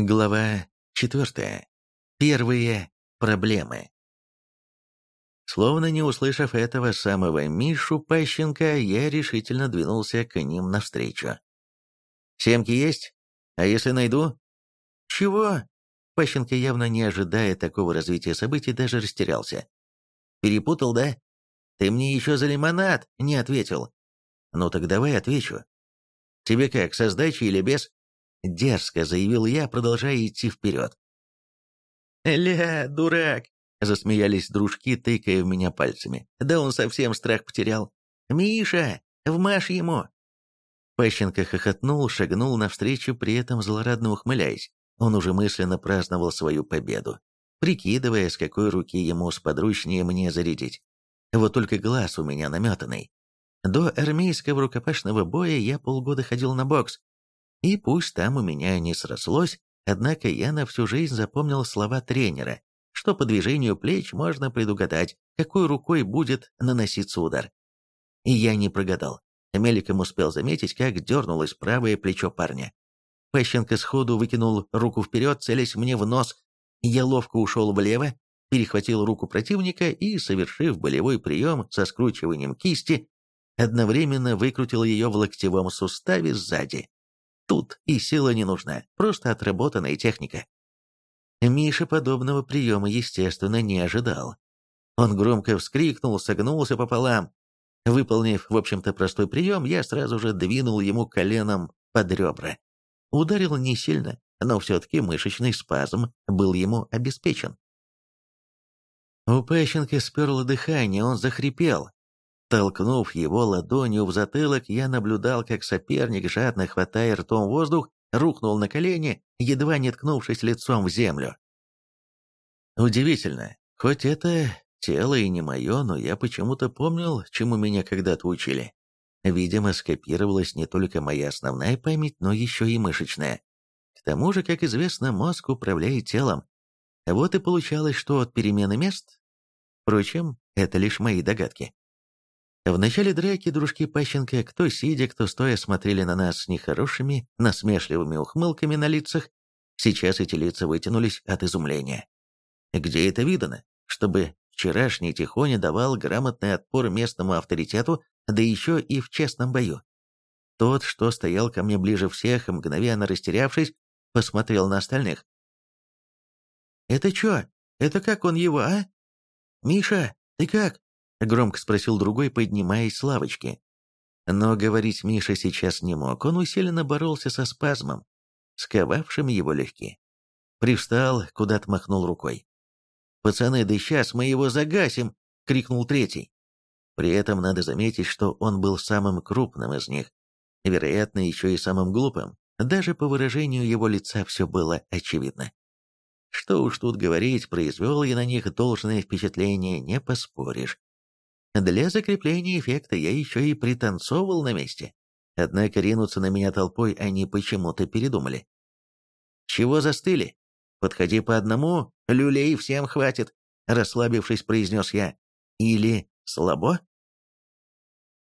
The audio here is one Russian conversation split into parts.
Глава четвертая. Первые проблемы. Словно не услышав этого самого Мишу Пащенко, я решительно двинулся к ним навстречу. «Семки есть? А если найду?» «Чего?» Пащенко, явно не ожидая такого развития событий, даже растерялся. «Перепутал, да? Ты мне еще за лимонад не ответил». «Ну так давай отвечу. Тебе как, со сдачей или без?» Дерзко заявил я, продолжая идти вперед. «Ля, дурак!» — засмеялись дружки, тыкая в меня пальцами. «Да он совсем страх потерял. Миша, вмажь ему!» Пащенко хохотнул, шагнул навстречу, при этом злорадно ухмыляясь. Он уже мысленно праздновал свою победу, прикидывая, с какой руки ему сподручнее мне зарядить. Вот только глаз у меня наметанный. До армейского рукопашного боя я полгода ходил на бокс, и пусть там у меня не срослось, однако я на всю жизнь запомнил слова тренера, что по движению плеч можно предугадать, какой рукой будет наноситься удар. И я не прогадал. Меликом успел заметить, как дернулось правое плечо парня. Пащенко сходу выкинул руку вперед, целясь мне в нос. Я ловко ушел влево, перехватил руку противника и, совершив болевой прием со скручиванием кисти, одновременно выкрутил ее в локтевом суставе сзади. Тут и сила не нужна, просто отработанная техника. Миша подобного приема, естественно, не ожидал. Он громко вскрикнул, согнулся пополам. Выполнив, в общем-то, простой прием, я сразу же двинул ему коленом под ребра. Ударил не сильно, но все-таки мышечный спазм был ему обеспечен. У Пащенко сперло дыхание, он захрипел, Толкнув его ладонью в затылок, я наблюдал, как соперник, жадно хватая ртом воздух, рухнул на колени, едва не ткнувшись лицом в землю. Удивительно, хоть это тело и не мое, но я почему-то помнил, чему меня когда-то учили. Видимо, скопировалась не только моя основная память, но еще и мышечная. К тому же, как известно, мозг управляет телом. Вот и получалось, что от перемены мест... Впрочем, это лишь мои догадки. В начале драки дружки Пащенко, кто сидя, кто стоя, смотрели на нас с нехорошими, насмешливыми ухмылками на лицах. Сейчас эти лица вытянулись от изумления. Где это видано, чтобы вчерашний Тихоня давал грамотный отпор местному авторитету, да еще и в честном бою? Тот, что стоял ко мне ближе всех, мгновенно растерявшись, посмотрел на остальных. «Это что? Это как он его, а? Миша, ты как?» — громко спросил другой, поднимаясь с лавочки. Но говорить Миша сейчас не мог, он усиленно боролся со спазмом, сковавшим его легкие. Привстал, куда-то махнул рукой. «Пацаны, да сейчас мы его загасим!» — крикнул третий. При этом надо заметить, что он был самым крупным из них, вероятно, еще и самым глупым. Даже по выражению его лица все было очевидно. Что уж тут говорить, произвел я на них должное впечатление, не поспоришь. Для закрепления эффекта я еще и пританцовывал на месте. Однако ринуться на меня толпой они почему-то передумали. «Чего застыли? Подходи по одному, люлей всем хватит», — расслабившись, произнес я. «Или слабо?»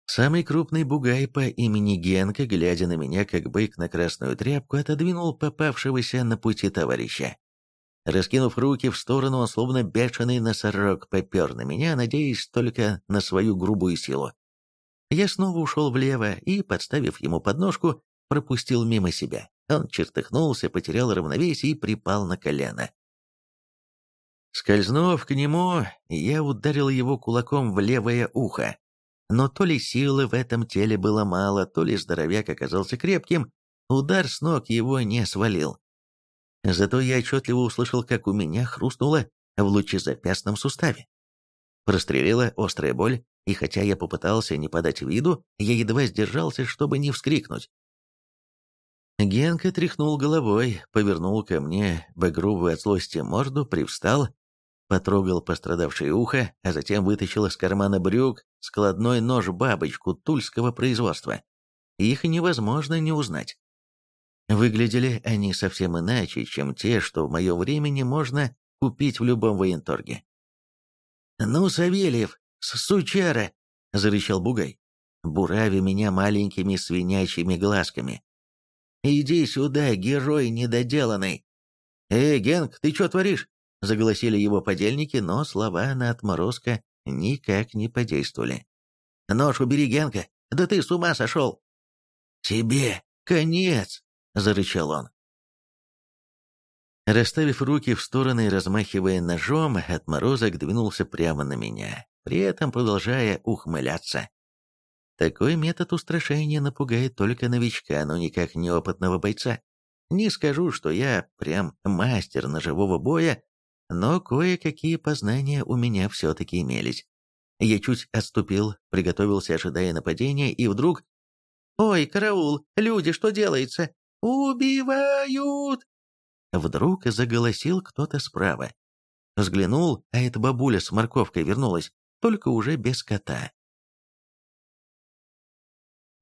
Самый крупный бугай по имени Генка, глядя на меня, как бык на красную тряпку, отодвинул попавшегося на пути товарища. Раскинув руки в сторону, он словно бешеный носорог попер на меня, надеясь только на свою грубую силу. Я снова ушел влево и, подставив ему подножку, пропустил мимо себя. Он чертыхнулся, потерял равновесие и припал на колено. Скользнув к нему, я ударил его кулаком в левое ухо. Но то ли силы в этом теле было мало, то ли здоровяк оказался крепким, удар с ног его не свалил. Зато я отчетливо услышал, как у меня хрустнуло в лучезапястном суставе. Прострелила острая боль, и хотя я попытался не подать виду, я едва сдержался, чтобы не вскрикнуть. Генка тряхнул головой, повернул ко мне багровую от злости морду, привстал, потрогал пострадавшее ухо, а затем вытащил из кармана брюк складной нож-бабочку тульского производства. Их невозможно не узнать. Выглядели они совсем иначе, чем те, что в мое времени можно купить в любом военторге. «Ну, Савельев, сучара!» — зарычал Бугай, бурави меня маленькими свинячьими глазками. «Иди сюда, герой недоделанный! «Эй, Генк, ты что творишь?» — заголосили его подельники, но слова на отморозка никак не подействовали. «Нож убери, Генка! Да ты с ума сошел!» «Тебе конец!» — зарычал он. Расставив руки в стороны и размахивая ножом, отморозок двинулся прямо на меня, при этом продолжая ухмыляться. Такой метод устрашения напугает только новичка, но никак не опытного бойца. Не скажу, что я прям мастер ножевого боя, но кое-какие познания у меня все-таки имелись. Я чуть отступил, приготовился, ожидая нападения, и вдруг... «Ой, караул! Люди, что делается? Убивают!» Вдруг заголосил кто-то справа. Взглянул, а эта бабуля с морковкой вернулась, только уже без кота.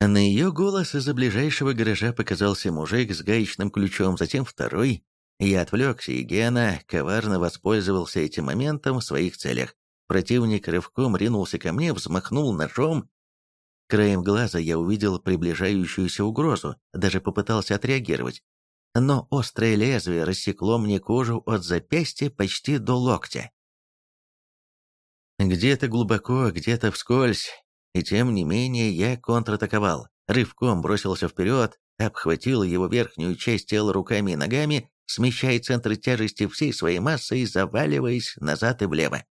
На ее голос из-за ближайшего гаража показался мужик с гаечным ключом, затем второй. Я отвлекся, и Гена коварно воспользовался этим моментом в своих целях. Противник рывком ринулся ко мне, взмахнул ножом. Краем глаза я увидел приближающуюся угрозу, даже попытался отреагировать но острое лезвие рассекло мне кожу от запястья почти до локтя. Где-то глубоко, где-то вскользь, и тем не менее я контратаковал, рывком бросился вперед, обхватил его верхнюю часть тела руками и ногами, смещая центр тяжести всей своей массой, заваливаясь назад и влево.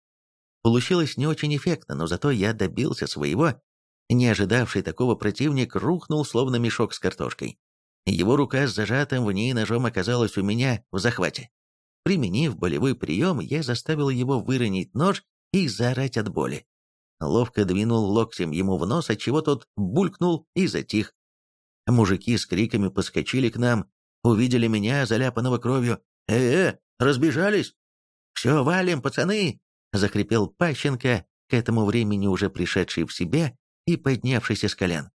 Получилось не очень эффектно, но зато я добился своего. Не ожидавший такого противник рухнул, словно мешок с картошкой. Его рука с зажатым в ней ножом оказалась у меня в захвате. Применив болевой прием, я заставил его выронить нож и заорать от боли. Ловко двинул локтем ему в нос, отчего тот булькнул и затих. Мужики с криками подскочили к нам, увидели меня, заляпанного кровью. «Э-э, разбежались!» «Все, валим, пацаны!» — закрепел Пащенко, к этому времени уже пришедший в себя и поднявшийся с колен.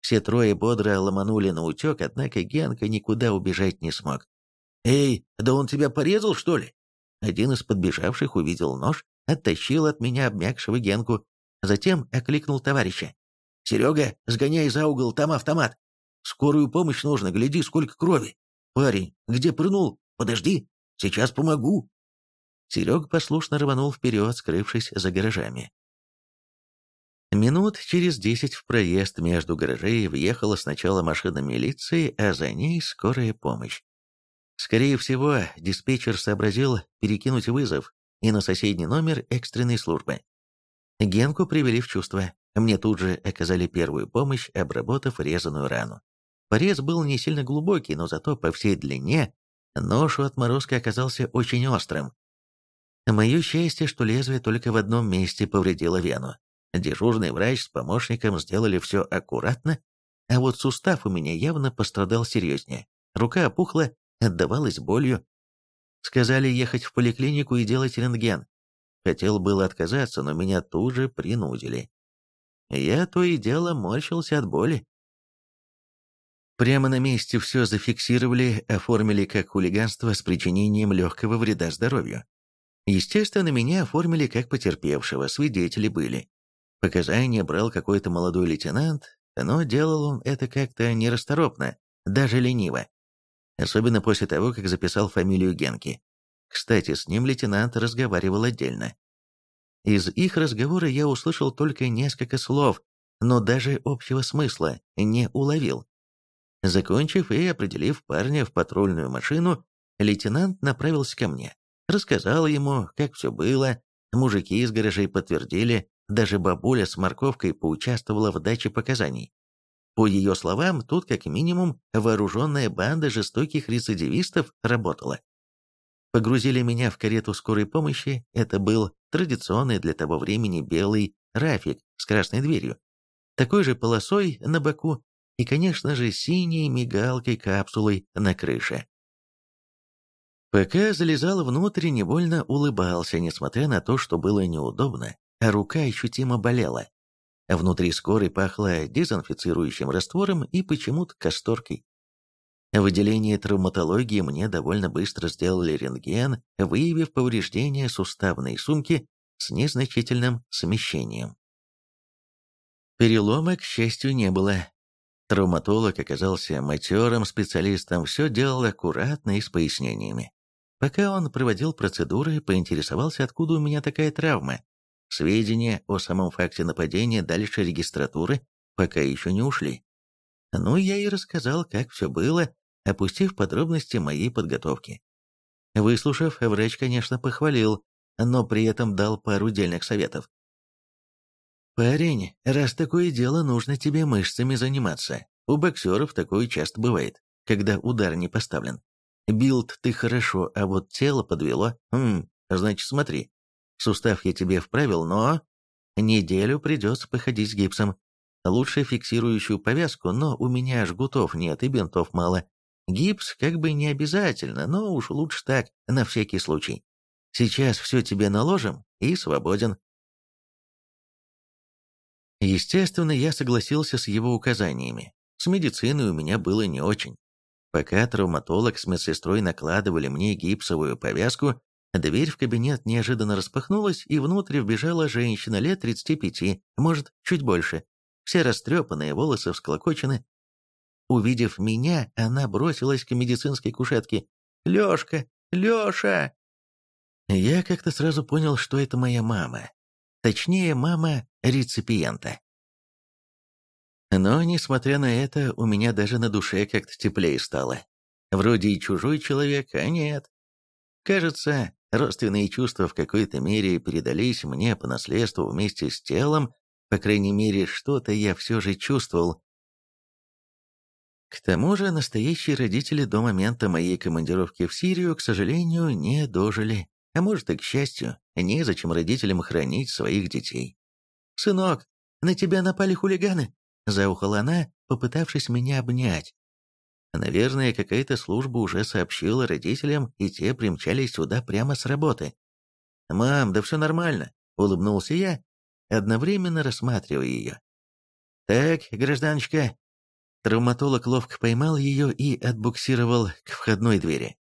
Все трое бодро ломанули на утек, однако Генка никуда убежать не смог. «Эй, да он тебя порезал, что ли?» Один из подбежавших увидел нож, оттащил от меня обмякшего Генку, затем окликнул товарища. «Серега, сгоняй за угол, там автомат. Скорую помощь нужно, гляди, сколько крови. Парень, где прынул? Подожди, сейчас помогу». Серега послушно рванул вперед, скрывшись за гаражами. Минут через десять в проезд между гаражей въехала сначала машина милиции, а за ней скорая помощь. Скорее всего, диспетчер сообразил перекинуть вызов и на соседний номер экстренной службы. Генку привели в чувство. Мне тут же оказали первую помощь, обработав резаную рану. Порез был не сильно глубокий, но зато по всей длине нож у отморозка оказался очень острым. Мое счастье, что лезвие только в одном месте повредило вену. Дежурный врач с помощником сделали все аккуратно, а вот сустав у меня явно пострадал серьезнее. Рука опухла, отдавалась болью. Сказали ехать в поликлинику и делать рентген. Хотел было отказаться, но меня тут же принудили. Я то и дело морщился от боли. Прямо на месте все зафиксировали, оформили как хулиганство с причинением легкого вреда здоровью. Естественно, меня оформили как потерпевшего, свидетели были. Показания брал какой-то молодой лейтенант, но делал он это как-то нерасторопно, даже лениво. Особенно после того, как записал фамилию Генки. Кстати, с ним лейтенант разговаривал отдельно. Из их разговора я услышал только несколько слов, но даже общего смысла не уловил. Закончив и определив парня в патрульную машину, лейтенант направился ко мне. Рассказал ему, как все было, мужики из гаражей подтвердили, даже бабуля с морковкой поучаствовала в даче показаний. По ее словам, тут как минимум вооруженная банда жестоких рецидивистов работала. Погрузили меня в карету скорой помощи, это был традиционный для того времени белый рафик с красной дверью, такой же полосой на боку и, конечно же, синей мигалкой-капсулой на крыше. Пока залезал внутрь, невольно улыбался, несмотря на то, что было неудобно рука ощутимо болела. Внутри скорой пахло дезинфицирующим раствором и почему-то касторкой. В отделении травматологии мне довольно быстро сделали рентген, выявив повреждения суставной сумки с незначительным смещением. Перелома, к счастью, не было. Травматолог оказался матерым специалистом, все делал аккуратно и с пояснениями. Пока он проводил процедуры, поинтересовался, откуда у меня такая травма. Сведения о самом факте нападения дальше регистратуры пока еще не ушли. Ну, я и рассказал, как все было, опустив подробности моей подготовки. Выслушав, врач, конечно, похвалил, но при этом дал пару дельных советов. «Парень, раз такое дело, нужно тебе мышцами заниматься. У боксеров такое часто бывает, когда удар не поставлен. Билд ты хорошо, а вот тело подвело. Хм, значит, смотри. Сустав я тебе вправил, но... Неделю придется походить с гипсом. Лучше фиксирующую повязку, но у меня жгутов нет и бинтов мало. Гипс как бы не обязательно, но уж лучше так, на всякий случай. Сейчас все тебе наложим и свободен. Естественно, я согласился с его указаниями. С медициной у меня было не очень. Пока травматолог с медсестрой накладывали мне гипсовую повязку, дверь в кабинет неожиданно распахнулась, и внутрь вбежала женщина лет 35, может, чуть больше. Все растрепанные, волосы всклокочены. Увидев меня, она бросилась к медицинской кушетке. «Лешка! Леша!» Я как-то сразу понял, что это моя мама. Точнее, мама реципиента. Но, несмотря на это, у меня даже на душе как-то теплее стало. Вроде и чужой человек, а нет. Кажется, родственные чувства в какой-то мере передались мне по наследству вместе с телом, по крайней мере, что-то я все же чувствовал. К тому же, настоящие родители до момента моей командировки в Сирию, к сожалению, не дожили. А может и к счастью, незачем родителям хранить своих детей. «Сынок, на тебя напали хулиганы!» Заухала она, попытавшись меня обнять. Наверное, какая-то служба уже сообщила родителям, и те примчались сюда прямо с работы. «Мам, да все нормально», — улыбнулся я, одновременно рассматривая ее. «Так, гражданочка». Травматолог ловко поймал ее и отбуксировал к входной двери.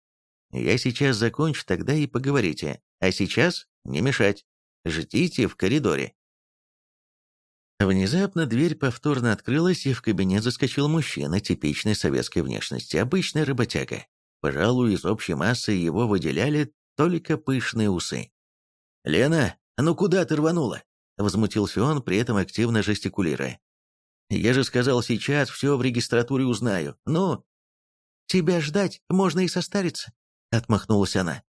«Я сейчас закончу, тогда и поговорите. А сейчас не мешать. Ждите в коридоре». Внезапно дверь повторно открылась, и в кабинет заскочил мужчина типичной советской внешности, обычный работяга. Пожалуй, из общей массы его выделяли только пышные усы. «Лена, ну куда ты рванула?» — возмутился он, при этом активно жестикулируя. «Я же сказал, сейчас все в регистратуре узнаю. Ну...» «Тебя ждать, можно и состариться», — отмахнулась она.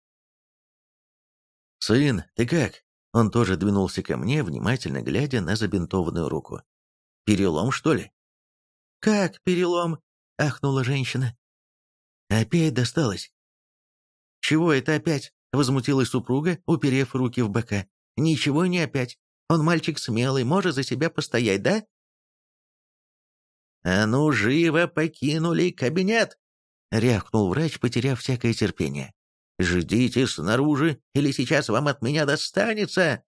«Сын, ты как?» Он тоже двинулся ко мне, внимательно глядя на забинтованную руку. «Перелом, что ли?» «Как перелом?» — ахнула женщина. «Опять досталось». «Чего это опять?» — возмутилась супруга, уперев руки в бока. «Ничего не опять. Он мальчик смелый, может за себя постоять, да?» «А ну, живо покинули кабинет!» — рявкнул врач, потеряв всякое терпение. Ждите снаружи, или сейчас вам от меня достанется!»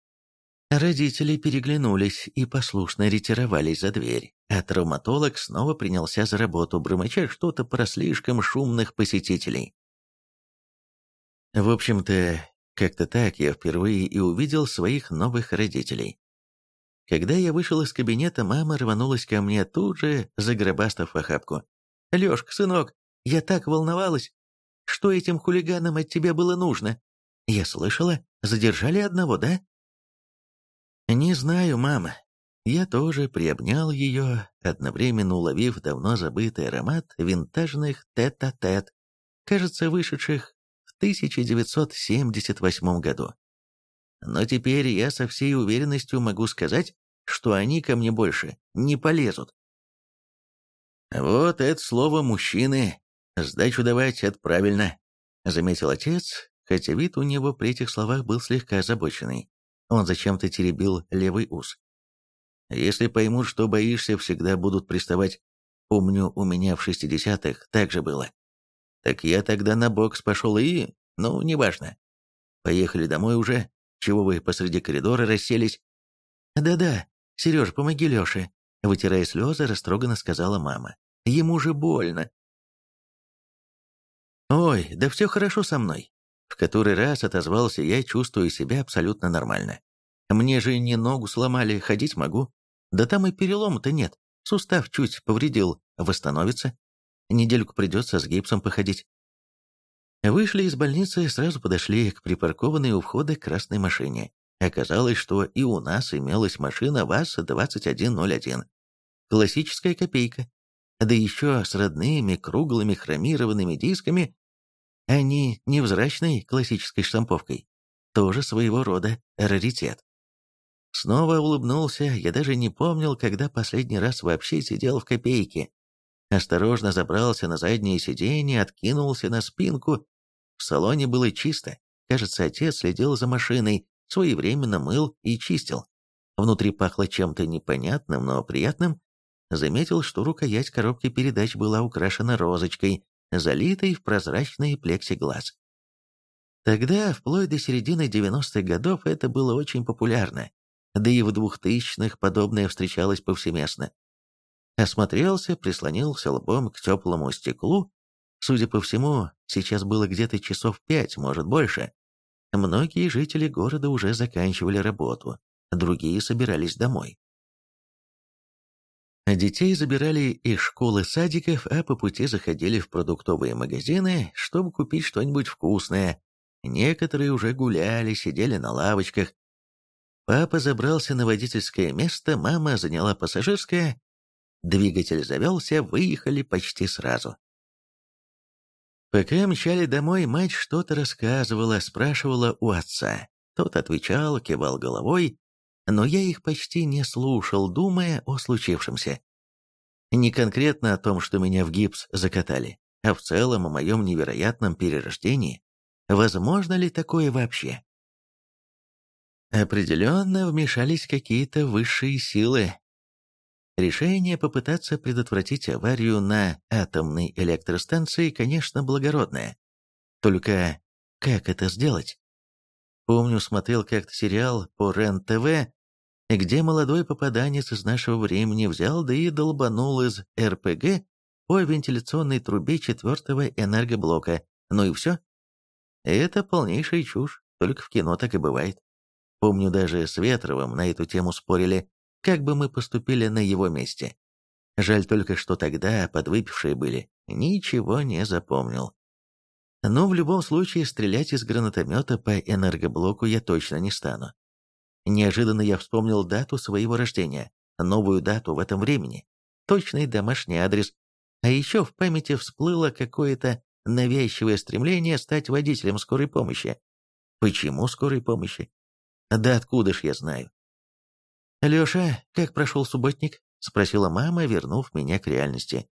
Родители переглянулись и послушно ретировались за дверь, а травматолог снова принялся за работу, бормоча что-то про слишком шумных посетителей. В общем-то, как-то так я впервые и увидел своих новых родителей. Когда я вышел из кабинета, мама рванулась ко мне тут же, загробастав охапку. «Лешка, сынок, я так волновалась! Что этим хулиганам от тебя было нужно? Я слышала, задержали одного, да?» «Не знаю, мама». Я тоже приобнял ее, одновременно уловив давно забытый аромат винтажных тет-а-тет, -тет, кажется, вышедших в 1978 году. Но теперь я со всей уверенностью могу сказать, что они ко мне больше не полезут. Вот это слово «мужчины» «Сдачу давать — это правильно», — заметил отец, хотя вид у него при этих словах был слегка озабоченный. Он зачем-то теребил левый ус. «Если поймут, что боишься, всегда будут приставать. Помню, у меня в шестидесятых так же было. Так я тогда на бокс пошел и... ну, неважно. Поехали домой уже. Чего вы посреди коридора расселись?» «Да-да, Сереж, помоги Леше», — вытирая слезы, растроганно сказала мама. «Ему же больно, «Ой, да все хорошо со мной», — в который раз отозвался я, чувствую себя абсолютно нормально. «Мне же не ногу сломали, ходить могу. Да там и перелома-то нет. Сустав чуть повредил, восстановится. Недельку придется с гипсом походить». Вышли из больницы, сразу подошли к припаркованной у входа красной машине. Оказалось, что и у нас имелась машина ВАЗ-2101. Классическая копейка. Да еще с родными круглыми хромированными дисками, не невзрачной классической штамповкой. Тоже своего рода раритет. Снова улыбнулся, я даже не помнил, когда последний раз вообще сидел в копейке. Осторожно забрался на заднее сиденье, откинулся на спинку. В салоне было чисто. Кажется, отец следил за машиной, своевременно мыл и чистил. Внутри пахло чем-то непонятным, но приятным. Заметил, что рукоять коробки передач была украшена розочкой, залитой в прозрачный плексиглаз. Тогда, вплоть до середины 90-х годов, это было очень популярно. Да и в 2000-х подобное встречалось повсеместно. Осмотрелся, прислонился лбом к теплому стеклу. Судя по всему, сейчас было где-то часов пять, может больше. Многие жители города уже заканчивали работу, другие собирались домой. Детей забирали из школы садиков, а по пути заходили в продуктовые магазины, чтобы купить что-нибудь вкусное. Некоторые уже гуляли, сидели на лавочках. Папа забрался на водительское место, мама заняла пассажирское. Двигатель завелся, выехали почти сразу. Пока мчали домой, мать что-то рассказывала, спрашивала у отца. Тот отвечал, кивал головой, но я их почти не слушал, думая о случившемся. Не конкретно о том, что меня в гипс закатали, а в целом о моем невероятном перерождении. Возможно ли такое вообще? Определенно вмешались какие-то высшие силы, Решение попытаться предотвратить аварию на атомной электростанции, конечно, благородное. Только как это сделать? Помню, смотрел как-то сериал по РЕН-ТВ, где молодой попаданец из нашего времени взял да и долбанул из РПГ по вентиляционной трубе четвертого энергоблока. Ну и все. Это полнейшая чушь, только в кино так и бывает. Помню, даже с Ветровым на эту тему спорили, как бы мы поступили на его месте. Жаль только, что тогда подвыпившие были, ничего не запомнил. Но в любом случае стрелять из гранатомета по энергоблоку я точно не стану. Неожиданно я вспомнил дату своего рождения, новую дату в этом времени, точный домашний адрес, а еще в памяти всплыло какое-то навязчивое стремление стать водителем скорой помощи. Почему скорой помощи? Да откуда ж я знаю? «Леша, как прошел субботник?» — спросила мама, вернув меня к реальности.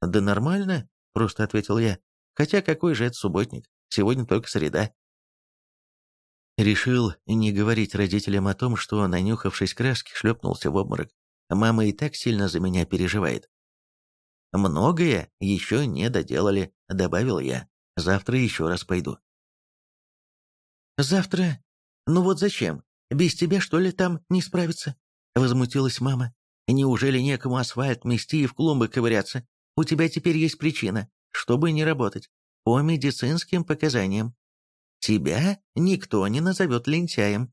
«Да нормально», — просто ответил я. «Хотя какой же это субботник? Сегодня только среда». Решил не говорить родителям о том, что, нанюхавшись краски, шлепнулся в обморок. Мама и так сильно за меня переживает. «Многое еще не доделали», — добавил я. «Завтра еще раз пойду». «Завтра? Ну вот зачем? Без тебя, что ли, там не справиться?» — возмутилась мама. «Неужели некому асфальт мести и в клумбы ковыряться? У тебя теперь есть причина, чтобы не работать. По медицинским показаниям. Тебя никто не назовет лентяем».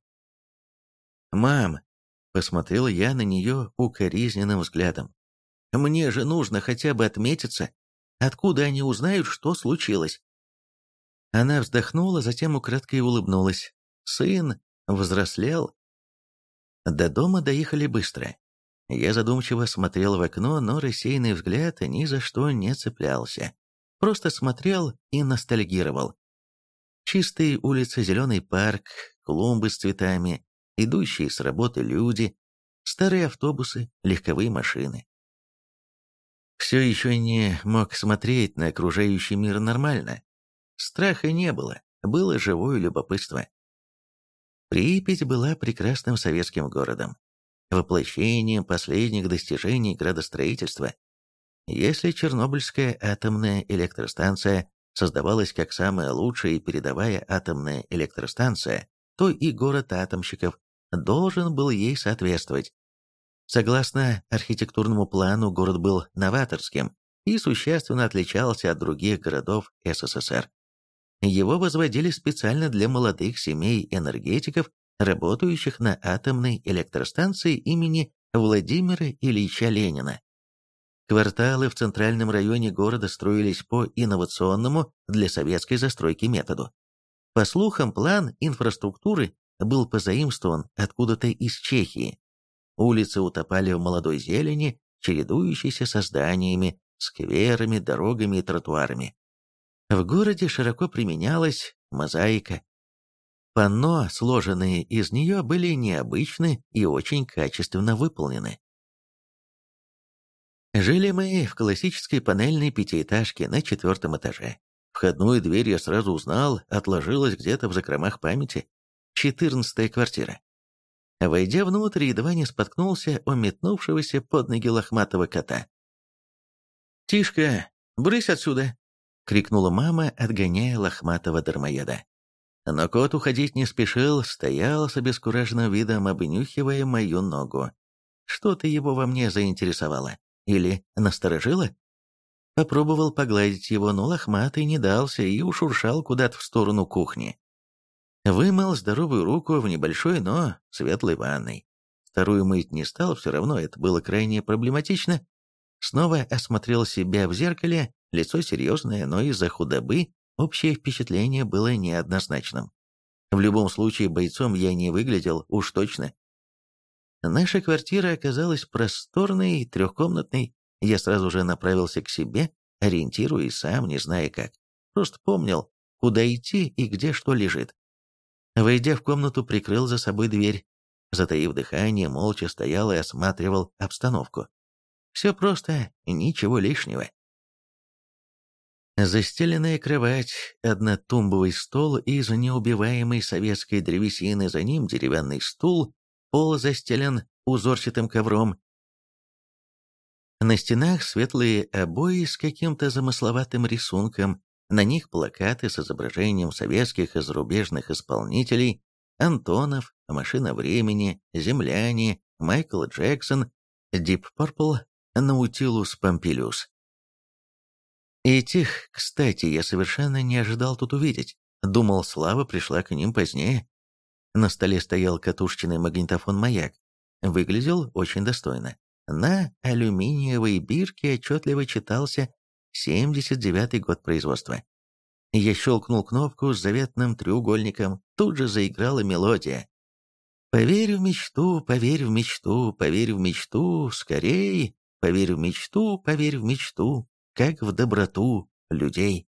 «Мам!» — посмотрел я на нее укоризненным взглядом. «Мне же нужно хотя бы отметиться. Откуда они узнают, что случилось?» Она вздохнула, затем украдкой улыбнулась. Сын взрослел. До дома доехали быстро. Я задумчиво смотрел в окно, но рассеянный взгляд ни за что не цеплялся. Просто смотрел и ностальгировал. Чистые улицы, зеленый парк, клумбы с цветами, идущие с работы люди, старые автобусы, легковые машины. Все еще не мог смотреть на окружающий мир нормально. Страха не было, было живое любопытство. Припять была прекрасным советским городом, воплощением последних достижений градостроительства. Если Чернобыльская атомная электростанция создавалась как самая лучшая и передовая атомная электростанция, то и город атомщиков должен был ей соответствовать. Согласно архитектурному плану, город был новаторским и существенно отличался от других городов СССР. Его возводили специально для молодых семей энергетиков, работающих на атомной электростанции имени Владимира Ильича Ленина. Кварталы в центральном районе города строились по инновационному для советской застройки методу. По слухам, план инфраструктуры был позаимствован откуда-то из Чехии. Улицы утопали в молодой зелени, чередующейся со зданиями, скверами, дорогами и тротуарами. В городе широко применялась мозаика. Панно, сложенные из нее, были необычны и очень качественно выполнены. Жили мы в классической панельной пятиэтажке на четвертом этаже. Входную дверь я сразу узнал, отложилась где-то в закромах памяти. Четырнадцатая квартира. Войдя внутрь, едва не споткнулся о метнувшегося под ноги лохматого кота. «Тишка, брысь отсюда!» — крикнула мама, отгоняя лохматого дармоеда. Но кот уходить не спешил, стоял с обескураженным видом, обнюхивая мою ногу. Что-то его во мне заинтересовало. Или насторожило? Попробовал погладить его, но лохматый не дался и ушуршал куда-то в сторону кухни. Вымыл здоровую руку в небольшой, но светлой ванной. Вторую мыть не стал, все равно это было крайне проблематично. Снова осмотрел себя в зеркале, лицо серьезное, но из-за худобы общее впечатление было неоднозначным. В любом случае бойцом я не выглядел, уж точно. Наша квартира оказалась просторной, трехкомнатной. Я сразу же направился к себе, ориентируясь сам, не зная как. Просто помнил, куда идти и где что лежит. Войдя в комнату, прикрыл за собой дверь. Затаив дыхание, молча стоял и осматривал обстановку. Все просто, ничего лишнего. Застеленная кровать, однотумбовый стол из неубиваемой советской древесины, за ним деревянный стул, пол застелен узорчатым ковром. На стенах светлые обои с каким-то замысловатым рисунком, на них плакаты с изображением советских и зарубежных исполнителей, Антонов, Машина времени, Земляне, Майкл Джексон, Deep Purple, Наутилус Помпилиус. Этих, кстати, я совершенно не ожидал тут увидеть. Думал, Слава пришла к ним позднее. На столе стоял катушечный магнитофон «Маяк». Выглядел очень достойно. На алюминиевой бирке отчетливо читался 79-й год производства. Я щелкнул кнопку с заветным треугольником, тут же заиграла мелодия. «Поверь в мечту, поверь в мечту, поверь в мечту, скорей, поверь в мечту, поверь в мечту, как в доброту людей».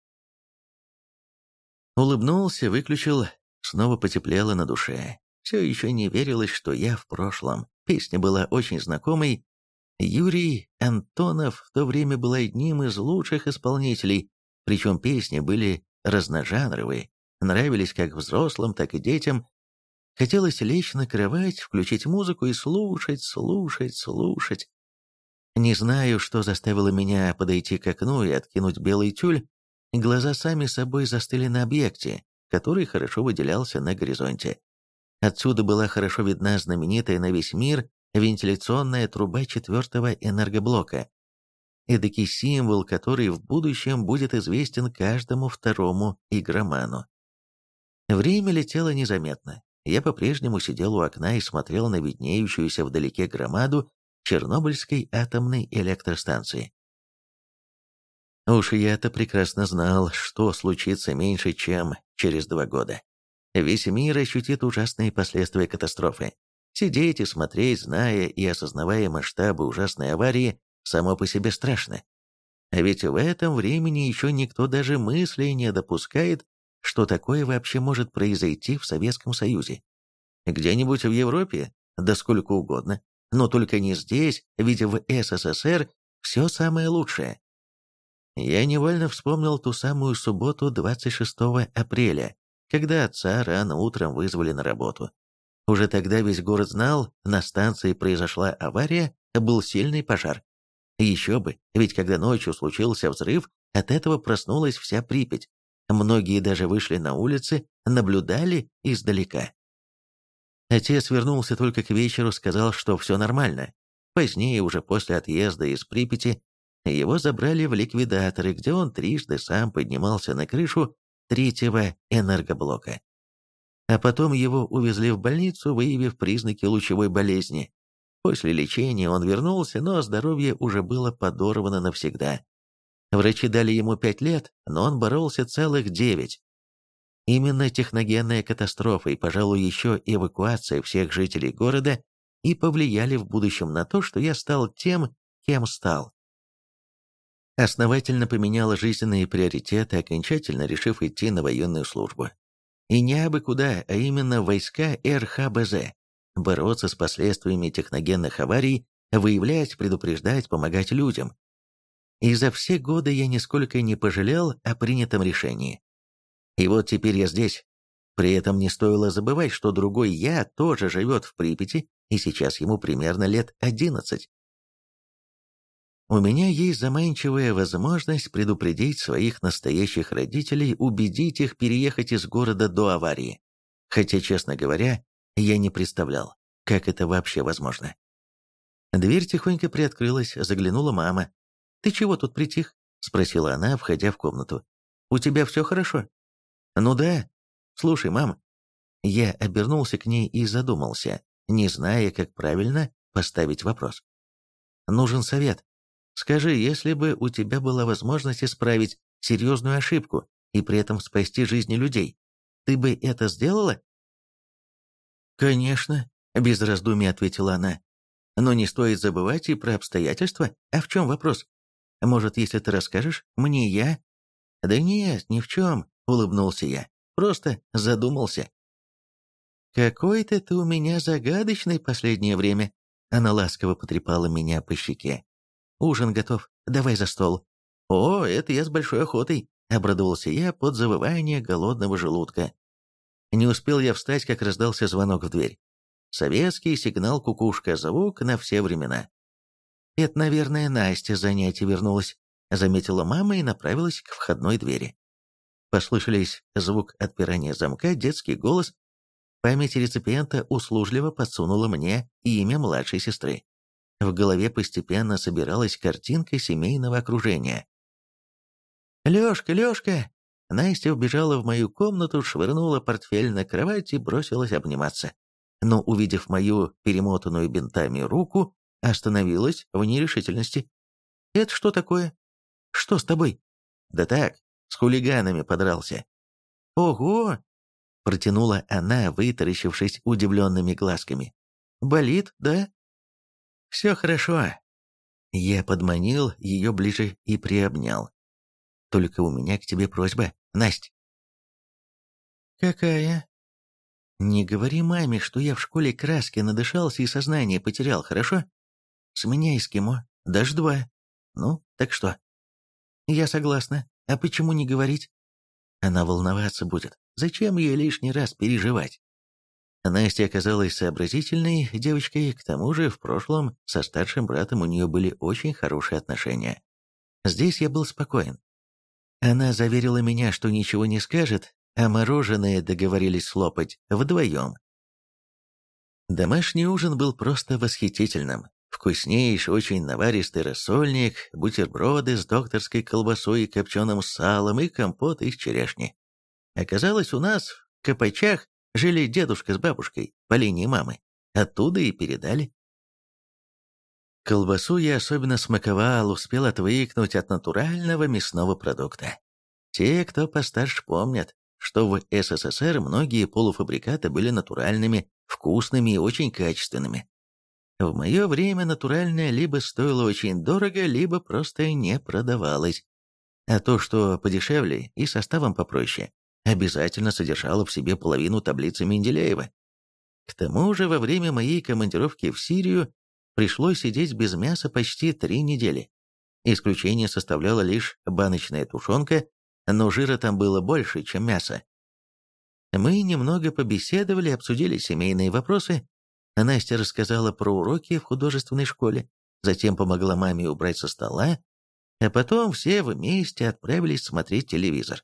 Улыбнулся, выключил Снова потеплело на душе. Все еще не верилось, что я в прошлом. Песня была очень знакомой. Юрий Антонов в то время был одним из лучших исполнителей, причем песни были разножанровые, нравились как взрослым, так и детям. Хотелось лечь на кровать, включить музыку и слушать, слушать, слушать. Не знаю, что заставило меня подойти к окну и откинуть белый тюль. Глаза сами собой застыли на объекте, который хорошо выделялся на горизонте. Отсюда была хорошо видна знаменитая на весь мир вентиляционная труба четвертого энергоблока. Эдакий символ, который в будущем будет известен каждому второму игроману. Время летело незаметно. Я по-прежнему сидел у окна и смотрел на виднеющуюся вдалеке громаду Чернобыльской атомной электростанции. Уж я-то прекрасно знал, что случится меньше, чем через два года. Весь мир ощутит ужасные последствия катастрофы. Сидеть и смотреть, зная и осознавая масштабы ужасной аварии, само по себе страшно. А ведь в этом времени еще никто даже мысли не допускает, что такое вообще может произойти в Советском Союзе. Где-нибудь в Европе, да сколько угодно, но только не здесь, ведь в СССР все самое лучшее. Я невольно вспомнил ту самую субботу 26 апреля, когда отца рано утром вызвали на работу. Уже тогда весь город знал, на станции произошла авария, был сильный пожар. Еще бы, ведь когда ночью случился взрыв, от этого проснулась вся Припять. Многие даже вышли на улицы, наблюдали издалека. Отец вернулся только к вечеру, сказал, что все нормально. Позднее, уже после отъезда из Припяти, его забрали в ликвидаторы, где он трижды сам поднимался на крышу третьего энергоблока. А потом его увезли в больницу, выявив признаки лучевой болезни. После лечения он вернулся, но здоровье уже было подорвано навсегда. Врачи дали ему пять лет, но он боролся целых девять. Именно техногенная катастрофа и, пожалуй, еще эвакуация всех жителей города и повлияли в будущем на то, что я стал тем, кем стал. Основательно поменяла жизненные приоритеты, окончательно решив идти на военную службу. И не абы куда, а именно войска РХБЗ. Бороться с последствиями техногенных аварий, выявлять, предупреждать, помогать людям. И за все годы я нисколько не пожалел о принятом решении. И вот теперь я здесь. При этом не стоило забывать, что другой я тоже живет в Припяти, и сейчас ему примерно лет одиннадцать. У меня есть заманчивая возможность предупредить своих настоящих родителей, убедить их переехать из города до аварии. Хотя, честно говоря, я не представлял, как это вообще возможно. Дверь тихонько приоткрылась, заглянула мама. «Ты чего тут притих?» — спросила она, входя в комнату. «У тебя все хорошо?» «Ну да. Слушай, мам». Я обернулся к ней и задумался, не зная, как правильно поставить вопрос. «Нужен совет. Скажи, если бы у тебя была возможность исправить серьезную ошибку и при этом спасти жизни людей, ты бы это сделала? Конечно, без раздумий ответила она. Но не стоит забывать и про обстоятельства. А в чем вопрос? Может, если ты расскажешь, мне я? Да нет, ни в чем, улыбнулся я. Просто задумался. «Какой-то ты у меня загадочный последнее время», она ласково потрепала меня по щеке. Ужин готов, давай за стол». «О, это я с большой охотой», — обрадовался я под завывание голодного желудка. Не успел я встать, как раздался звонок в дверь. Советский сигнал кукушка, звук на все времена. «Это, наверное, Настя занятие вернулась», — заметила мама и направилась к входной двери. Послышались звук отпирания замка, детский голос. Память реципиента услужливо подсунула мне имя младшей сестры. В голове постепенно собиралась картинка семейного окружения. «Лёшка, Лёшка!» Настя убежала в мою комнату, швырнула портфель на кровать и бросилась обниматься. Но, увидев мою перемотанную бинтами руку, остановилась в нерешительности. «Это что такое? Что с тобой?» «Да так, с хулиганами подрался». «Ого!» — протянула она, вытаращившись удивленными глазками. «Болит, да?» «Все хорошо». Я подманил ее ближе и приобнял. «Только у меня к тебе просьба, Настя». «Какая?» «Не говори маме, что я в школе краски надышался и сознание потерял, хорошо? С меня эскимо, даже два. Ну, так что?» «Я согласна. А почему не говорить?» «Она волноваться будет. Зачем ей лишний раз переживать?» Настя оказалась сообразительной девочкой, к тому же в прошлом со старшим братом у нее были очень хорошие отношения. Здесь я был спокоен. Она заверила меня, что ничего не скажет, а мороженое договорились слопать вдвоем. Домашний ужин был просто восхитительным. Вкуснейший, очень наваристый рассольник, бутерброды с докторской колбасой и копченым салом и компот из черешни. Оказалось, у нас в Копачах жили дедушка с бабушкой по линии мамы. Оттуда и передали. Колбасу я особенно смаковал, успел отвыкнуть от натурального мясного продукта. Те, кто постарше, помнят, что в СССР многие полуфабрикаты были натуральными, вкусными и очень качественными. В мое время натуральное либо стоило очень дорого, либо просто не продавалось. А то, что подешевле и составом попроще, обязательно содержала в себе половину таблицы Менделеева. К тому же во время моей командировки в Сирию пришлось сидеть без мяса почти три недели. Исключение составляла лишь баночная тушенка, но жира там было больше, чем мяса. Мы немного побеседовали, обсудили семейные вопросы. Настя рассказала про уроки в художественной школе, затем помогла маме убрать со стола, а потом все вместе отправились смотреть телевизор.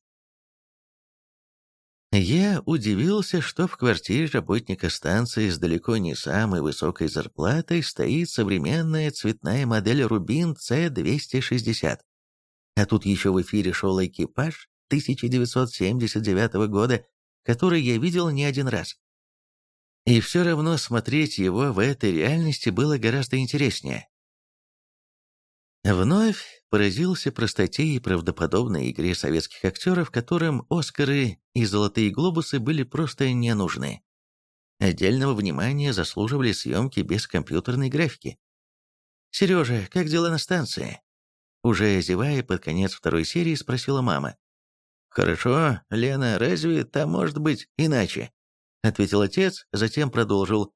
Я удивился, что в квартире работника станции с далеко не самой высокой зарплатой стоит современная цветная модель Рубин C260. А тут еще в эфире шел экипаж 1979 года, который я видел не один раз. И все равно смотреть его в этой реальности было гораздо интереснее. Вновь поразился простоте и правдоподобной игре советских актеров, которым «Оскары» и «Золотые глобусы» были просто не нужны. Отдельного внимания заслуживали съемки без компьютерной графики. «Сережа, как дела на станции?» Уже зевая под конец второй серии, спросила мама. «Хорошо, Лена, разве там может быть иначе?» Ответил отец, затем продолжил.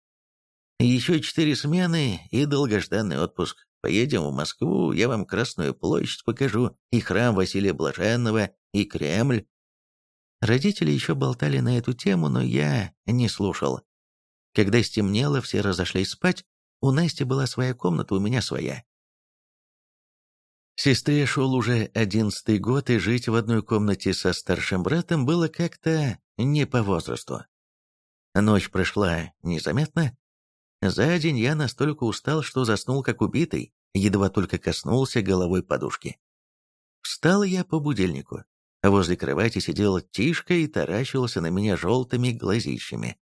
«Еще четыре смены и долгожданный отпуск. Поедем в Москву, я вам Красную площадь покажу, и храм Василия Блаженного, и Кремль». Родители еще болтали на эту тему, но я не слушал. Когда стемнело, все разошлись спать, у Насти была своя комната, у меня своя. Сестре шел уже одиннадцатый год, и жить в одной комнате со старшим братом было как-то не по возрасту. Ночь прошла незаметно. За день я настолько устал, что заснул как убитый, едва только коснулся головой подушки. Встал я по будильнику. Возле кровати сидел Тишка и таращился на меня желтыми глазищами.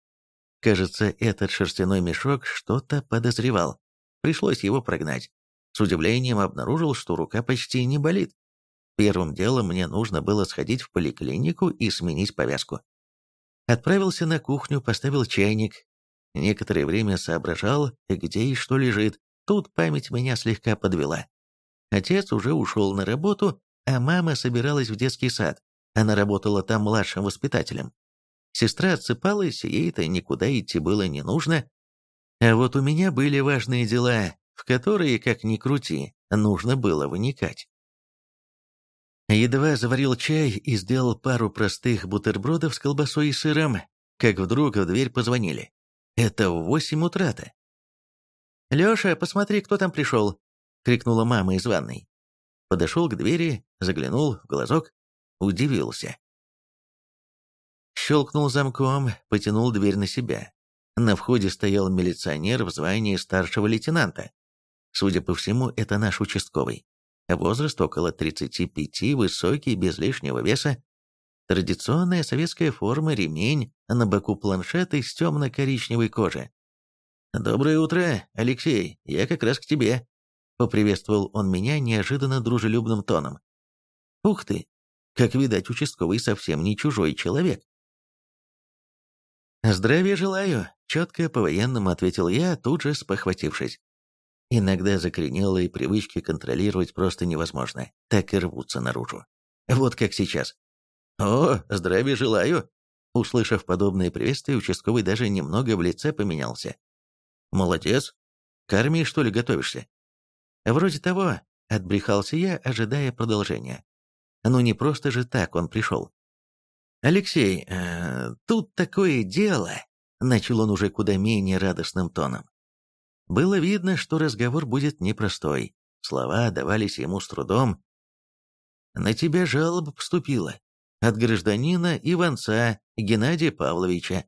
Кажется, этот шерстяной мешок что-то подозревал. Пришлось его прогнать. С удивлением обнаружил, что рука почти не болит. Первым делом мне нужно было сходить в поликлинику и сменить повязку. Отправился на кухню, поставил чайник. Некоторое время соображал, где и что лежит. Тут память меня слегка подвела. Отец уже ушел на работу, а мама собиралась в детский сад. Она работала там младшим воспитателем. Сестра отсыпалась, ей-то никуда идти было не нужно. А вот у меня были важные дела, в которые, как ни крути, нужно было вникать. Едва заварил чай и сделал пару простых бутербродов с колбасой и сыром, как вдруг в дверь позвонили. Это в восемь утра-то. «Леша, посмотри, кто там пришел!» — крикнула мама из ванной. Подошел к двери, заглянул в глазок, удивился. Щелкнул замком, потянул дверь на себя. На входе стоял милиционер в звании старшего лейтенанта. Судя по всему, это наш участковый. Возраст около 35, высокий, без лишнего веса. Традиционная советская форма, ремень, на боку планшет из темно-коричневой кожи. «Доброе утро, Алексей, я как раз к тебе», — поприветствовал он меня неожиданно дружелюбным тоном. «Ух ты, как видать, участковый совсем не чужой человек». «Здравия желаю», — четко по-военному ответил я, тут же спохватившись. Иногда закоренелые привычки контролировать просто невозможно, так и рвутся наружу. Вот как сейчас. «О, здравия желаю!» Услышав подобное приветствие, участковый даже немного в лице поменялся. «Молодец! К армии, что ли, готовишься?» «Вроде того», — отбрехался я, ожидая продолжения. «Ну не просто же так он пришел». «Алексей, э, тут такое дело», — начал он уже куда менее радостным тоном. Было видно, что разговор будет непростой. Слова давались ему с трудом. «На тебя жалоба поступила. От гражданина Иванца Геннадия Павловича.